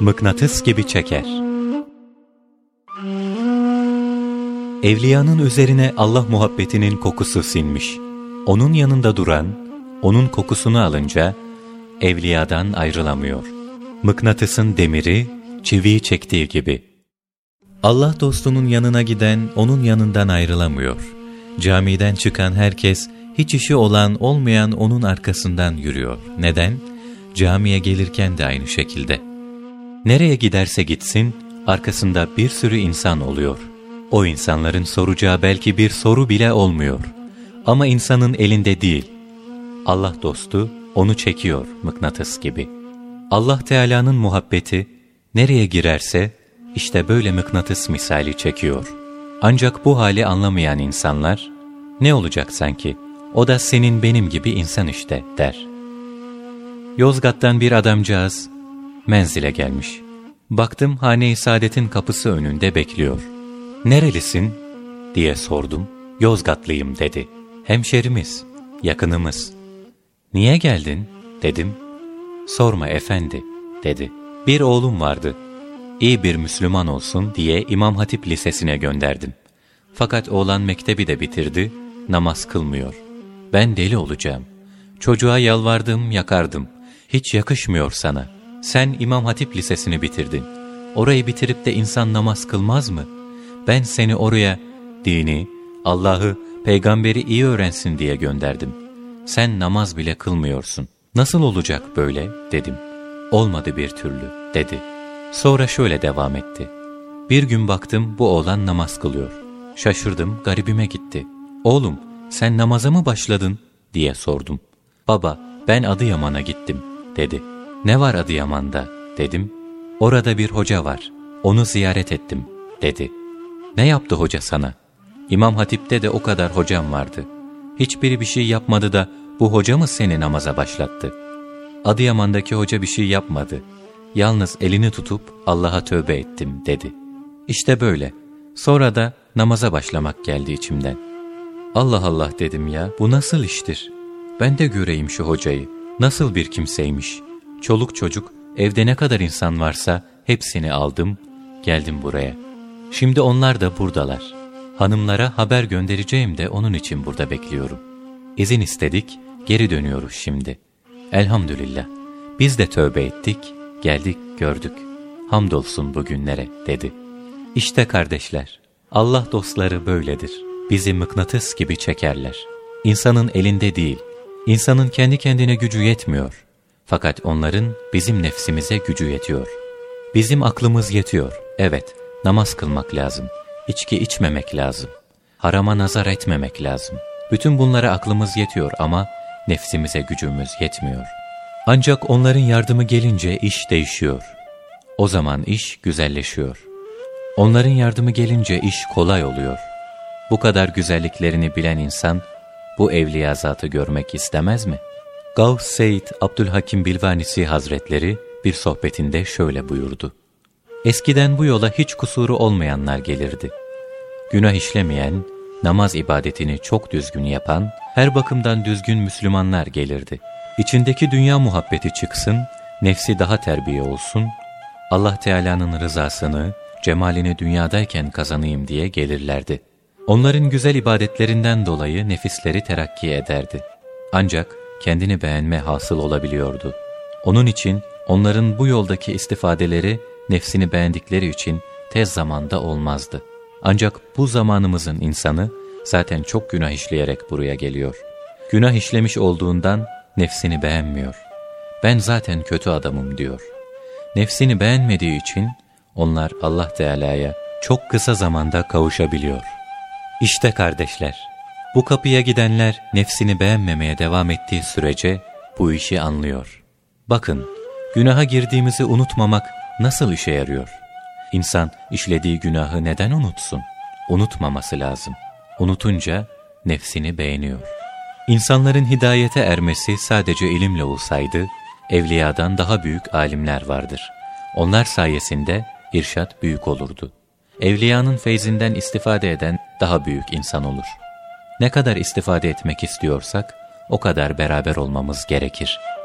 Mıknatıs gibi çeker. Evliyanın üzerine Allah muhabbetinin kokusu sinmiş. Onun yanında duran, onun kokusunu alınca evliyadan ayrılamıyor. Mıknatısın demiri, çiviyi çektiği gibi. Allah dostunun yanına giden onun yanından ayrılamıyor. Camiden çıkan herkes hiç işi olan olmayan onun arkasından yürüyor. Neden? Camiye gelirken de aynı şekilde. Nereye giderse gitsin arkasında bir sürü insan oluyor. O insanların soracağı belki bir soru bile olmuyor. Ama insanın elinde değil. Allah dostu onu çekiyor mıknatıs gibi. Allah Teala'nın muhabbeti nereye girerse işte böyle mıknatıs misali çekiyor. Ancak bu hali anlamayan insanlar ne olacak sanki o da senin benim gibi insan işte der. Yozgat'tan bir adamcağız menzile gelmiş. Baktım hane-i saadetin kapısı önünde bekliyor. Nerelisin? diye sordum. Yozgatlıyım dedi. Hemşerimiz, yakınımız. Niye geldin? dedim. Sorma efendi, dedi. Bir oğlum vardı. İyi bir Müslüman olsun diye İmam Hatip Lisesi'ne gönderdim. Fakat oğlan mektebi de bitirdi, namaz kılmıyor. Ben deli olacağım. Çocuğa yalvardım, yakardım. Hiç yakışmıyor sana. Sen İmam Hatip Lisesi'ni bitirdin. Orayı bitirip de insan namaz kılmaz mı? Ben seni oraya dini, Allah'ı, peygamberi iyi öğrensin diye gönderdim. Sen namaz bile kılmıyorsun. Nasıl olacak böyle dedim. Olmadı bir türlü dedi. Sonra şöyle devam etti. Bir gün baktım bu oğlan namaz kılıyor. Şaşırdım garibime gitti. Oğlum sen namaza mı başladın diye sordum. Baba ben Adıyaman'a gittim dedi. Ne var Adıyaman'da dedim. Orada bir hoca var. Onu ziyaret ettim dedi. Ne yaptı hoca sana? İmam Hatip'te de o kadar hocam vardı. Hiçbiri bir şey yapmadı da bu hoca mı seni namaza başlattı? Adıyaman'daki hoca bir şey yapmadı. Yalnız elini tutup Allah'a tövbe ettim dedi. İşte böyle. Sonra da namaza başlamak geldi içimden. Allah Allah dedim ya bu nasıl iştir? Ben de göreyim şu hocayı. Nasıl bir kimseymiş? Çoluk çocuk evde ne kadar insan varsa hepsini aldım, geldim buraya. Şimdi onlar da buradalar. Hanımlara haber göndereceğim de onun için burada bekliyorum. İzin istedik, geri dönüyoruz şimdi. Elhamdülillah. Biz de tövbe ettik, geldik, gördük. Hamdolsun bugünlere dedi. İşte kardeşler, Allah dostları böyledir. Bizi mıknatıs gibi çekerler. İnsanın elinde değil, insanın kendi kendine gücü yetmiyor. Fakat onların bizim nefsimize gücü yetiyor. Bizim aklımız yetiyor, evet, namaz kılmak lazım, içki içmemek lazım, harama nazar etmemek lazım. Bütün bunlara aklımız yetiyor ama nefsimize gücümüz yetmiyor. Ancak onların yardımı gelince iş değişiyor. O zaman iş güzelleşiyor. Onların yardımı gelince iş kolay oluyor. Bu kadar güzelliklerini bilen insan bu evliya zatı görmek istemez mi? Gavs Seyyid Abdülhakim Bilvanisi Hazretleri bir sohbetinde şöyle buyurdu. Eskiden bu yola hiç kusuru olmayanlar gelirdi. Günah işlemeyen, namaz ibadetini çok düzgün yapan, her bakımdan düzgün Müslümanlar gelirdi. İçindeki dünya muhabbeti çıksın, nefsi daha terbiye olsun, Allah Teala'nın rızasını, cemalini dünyadayken kazanayım diye gelirlerdi. Onların güzel ibadetlerinden dolayı nefisleri terakki ederdi. Ancak kendini beğenme hasıl olabiliyordu. Onun için onların bu yoldaki istifadeleri nefsini beğendikleri için tez zamanda olmazdı. Ancak bu zamanımızın insanı zaten çok günah işleyerek buraya geliyor. Günah işlemiş olduğundan nefsini beğenmiyor. Ben zaten kötü adamım diyor. Nefsini beğenmediği için onlar Allah Teala'ya çok kısa zamanda kavuşabiliyor. İşte kardeşler, bu kapıya gidenler nefsini beğenmemeye devam ettiği sürece bu işi anlıyor. Bakın, günaha girdiğimizi unutmamak nasıl işe yarıyor? İnsan işlediği günahı neden unutsun? Unutmaması lazım. Unutunca nefsini beğeniyor. İnsanların hidayete ermesi sadece ilimle olsaydı, evliyadan daha büyük alimler vardır. Onlar sayesinde irşat büyük olurdu. Evliyanın feyzinden istifade eden daha büyük insan olur. Ne kadar istifade etmek istiyorsak, o kadar beraber olmamız gerekir.''